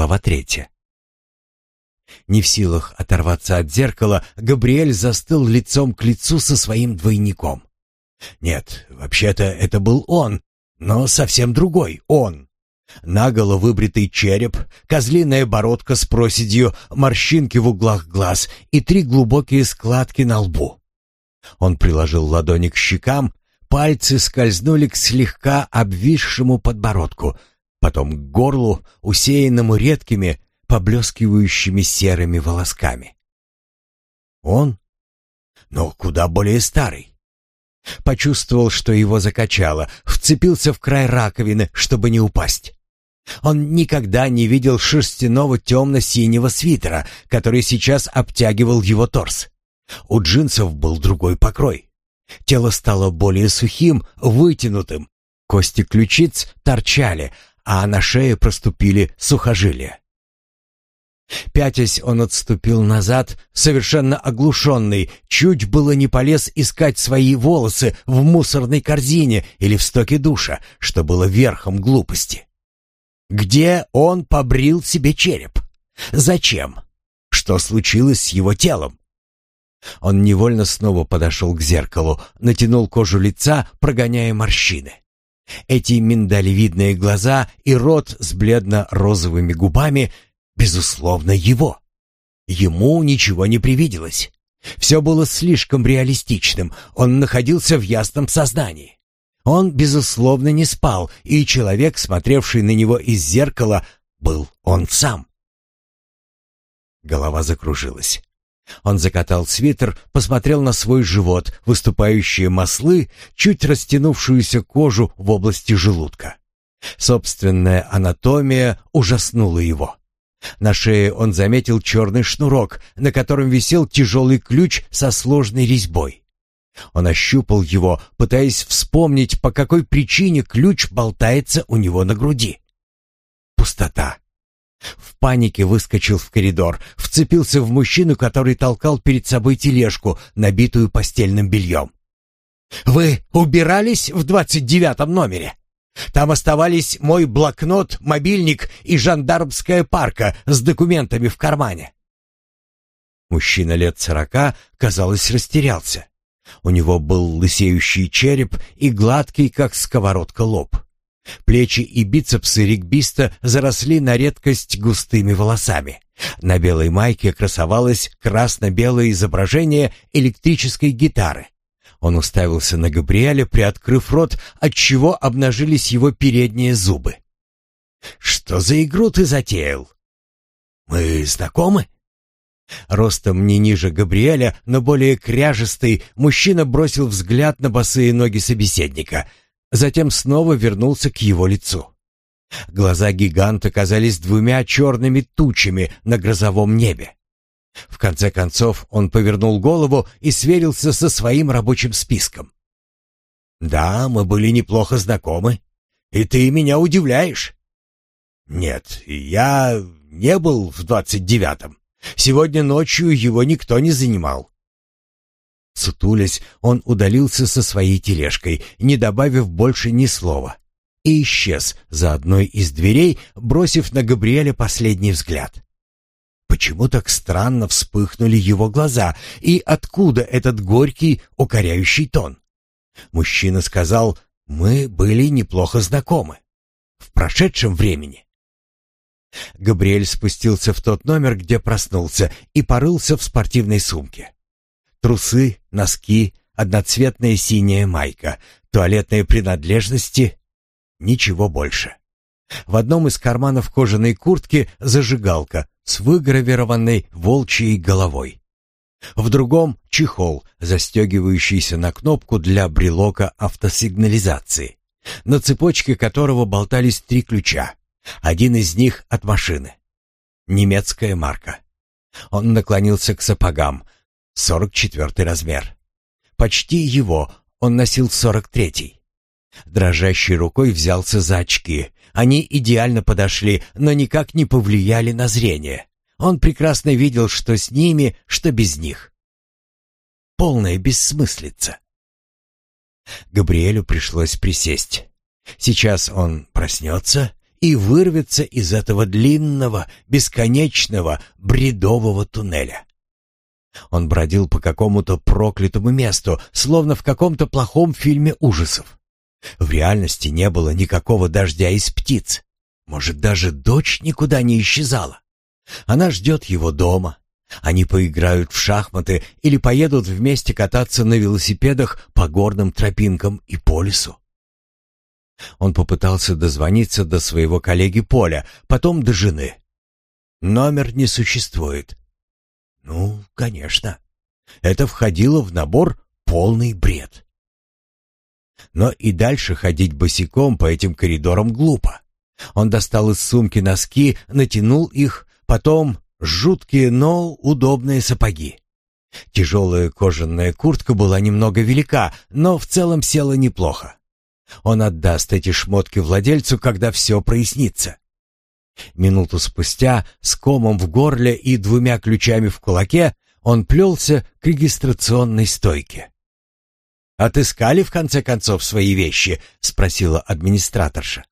Глава третья. Не в силах оторваться от зеркала, Габриэль застыл лицом к лицу со своим двойником. Нет, вообще-то это был он, но совсем другой он. Наголо выбритый череп, козлиная бородка с проседью, морщинки в углах глаз и три глубокие складки на лбу. Он приложил ладони к щекам, пальцы скользнули к слегка обвисшему подбородку, потом к горлу, усеянному редкими, поблескивающими серыми волосками. Он? Но куда более старый. Почувствовал, что его закачало, вцепился в край раковины, чтобы не упасть. Он никогда не видел шерстяного темно-синего свитера, который сейчас обтягивал его торс. У джинсов был другой покрой. Тело стало более сухим, вытянутым. Кости ключиц торчали, а на шее проступили сухожилия. Пятясь, он отступил назад, совершенно оглушенный, чуть было не полез искать свои волосы в мусорной корзине или в стоке душа, что было верхом глупости. Где он побрил себе череп? Зачем? Что случилось с его телом? Он невольно снова подошел к зеркалу, натянул кожу лица, прогоняя морщины. Эти миндалевидные глаза и рот с бледно-розовыми губами, безусловно, его. Ему ничего не привиделось. Все было слишком реалистичным, он находился в ясном сознании. Он, безусловно, не спал, и человек, смотревший на него из зеркала, был он сам. Голова закружилась. Он закатал свитер, посмотрел на свой живот, выступающие маслы, чуть растянувшуюся кожу в области желудка. Собственная анатомия ужаснула его. На шее он заметил черный шнурок, на котором висел тяжелый ключ со сложной резьбой. Он ощупал его, пытаясь вспомнить, по какой причине ключ болтается у него на груди. Пустота. В панике выскочил в коридор, вцепился в мужчину, который толкал перед собой тележку, набитую постельным бельем. «Вы убирались в двадцать девятом номере? Там оставались мой блокнот, мобильник и жандармская парка с документами в кармане». Мужчина лет сорока, казалось, растерялся. У него был лысеющий череп и гладкий, как сковородка, лоб. Плечи и бицепсы регбиста заросли на редкость густыми волосами. На белой майке красовалось красно-белое изображение электрической гитары. Он уставился на Габриэля, приоткрыв рот, отчего обнажились его передние зубы. «Что за игру ты затеял?» «Мы знакомы?» Ростом не ниже Габриэля, но более кряжестый, мужчина бросил взгляд на босые ноги собеседника, затем снова вернулся к его лицу. Глаза гиганта казались двумя черными тучами на грозовом небе. В конце концов он повернул голову и сверился со своим рабочим списком. «Да, мы были неплохо знакомы. И ты меня удивляешь?» «Нет, я не был в двадцать девятом. Сегодня ночью его никто не занимал. Сутулясь, он удалился со своей тележкой, не добавив больше ни слова, и исчез за одной из дверей, бросив на Габриэля последний взгляд. Почему так странно вспыхнули его глаза, и откуда этот горький, укоряющий тон? Мужчина сказал, мы были неплохо знакомы. В прошедшем времени. Габриэль спустился в тот номер, где проснулся, и порылся в спортивной сумке трусы, носки, одноцветная синяя майка, туалетные принадлежности, ничего больше. В одном из карманов кожаной куртки зажигалка с выгравированной волчьей головой. В другом — чехол, застегивающийся на кнопку для брелока автосигнализации, на цепочке которого болтались три ключа. Один из них от машины. Немецкая марка. Он наклонился к сапогам — 44 размер. Почти его, он носил сорок третий Дрожащей рукой взялся за очки. Они идеально подошли, но никак не повлияли на зрение. Он прекрасно видел, что с ними, что без них. Полная бессмыслица. Габриэлю пришлось присесть. Сейчас он проснется и вырвется из этого длинного, бесконечного, бредового туннеля. Он бродил по какому-то проклятому месту, словно в каком-то плохом фильме ужасов. В реальности не было никакого дождя из птиц. Может, даже дочь никуда не исчезала. Она ждет его дома. Они поиграют в шахматы или поедут вместе кататься на велосипедах по горным тропинкам и по лесу. Он попытался дозвониться до своего коллеги Поля, потом до жены. Номер не существует. Ну, конечно. Это входило в набор полный бред. Но и дальше ходить босиком по этим коридорам глупо. Он достал из сумки носки, натянул их, потом жуткие, но удобные сапоги. Тяжелая кожаная куртка была немного велика, но в целом села неплохо. Он отдаст эти шмотки владельцу, когда все прояснится. Минуту спустя, с комом в горле и двумя ключами в кулаке, он плелся к регистрационной стойке. «Отыскали, в конце концов, свои вещи?» — спросила администраторша.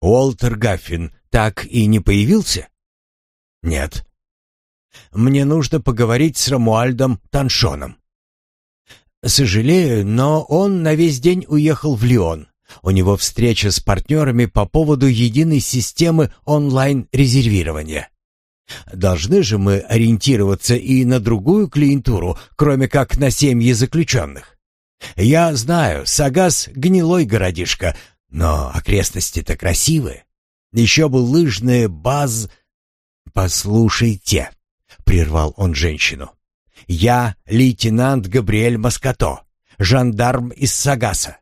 «Уолтер Гаффин так и не появился?» «Нет». «Мне нужно поговорить с Рамуальдом Таншоном». «Сожалею, но он на весь день уехал в Лион. У него встреча с партнерами по поводу единой системы онлайн-резервирования. Должны же мы ориентироваться и на другую клиентуру, кроме как на семьи заключенных. Я знаю, Сагас — гнилой городишко, но окрестности-то красивые. Еще бы лыжная баз... «Послушайте», — прервал он женщину. «Я лейтенант Габриэль Маскато, жандарм из Сагаса.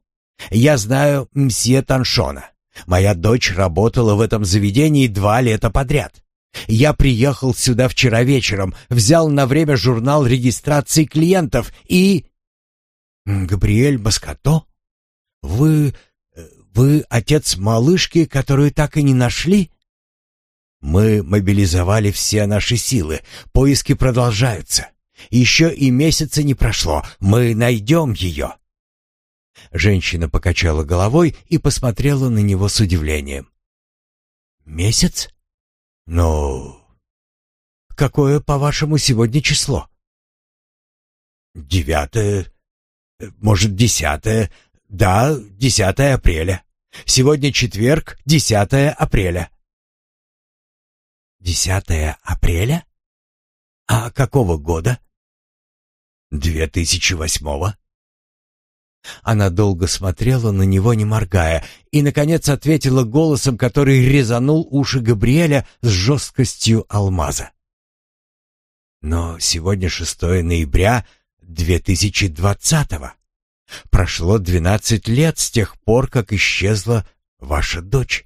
Я знаю мсье Таншона. Моя дочь работала в этом заведении два лета подряд. Я приехал сюда вчера вечером, взял на время журнал регистрации клиентов и... Габриэль Баскато? Вы... вы отец малышки, которую так и не нашли? Мы мобилизовали все наши силы. Поиски продолжаются. Еще и месяца не прошло. Мы найдем ее. Женщина покачала головой и посмотрела на него с удивлением. «Месяц? Ну...» «Какое, по-вашему, сегодня число?» «Девятое... Э, может, десятое... Да, десятое апреля. Сегодня четверг, десятое апреля». «Десятое апреля? А какого года?» «Две тысячи восьмого». Она долго смотрела на него, не моргая, и, наконец, ответила голосом, который резанул уши Габриэля с жесткостью алмаза. Но сегодня 6 ноября 2020-го. Прошло 12 лет с тех пор, как исчезла ваша дочь.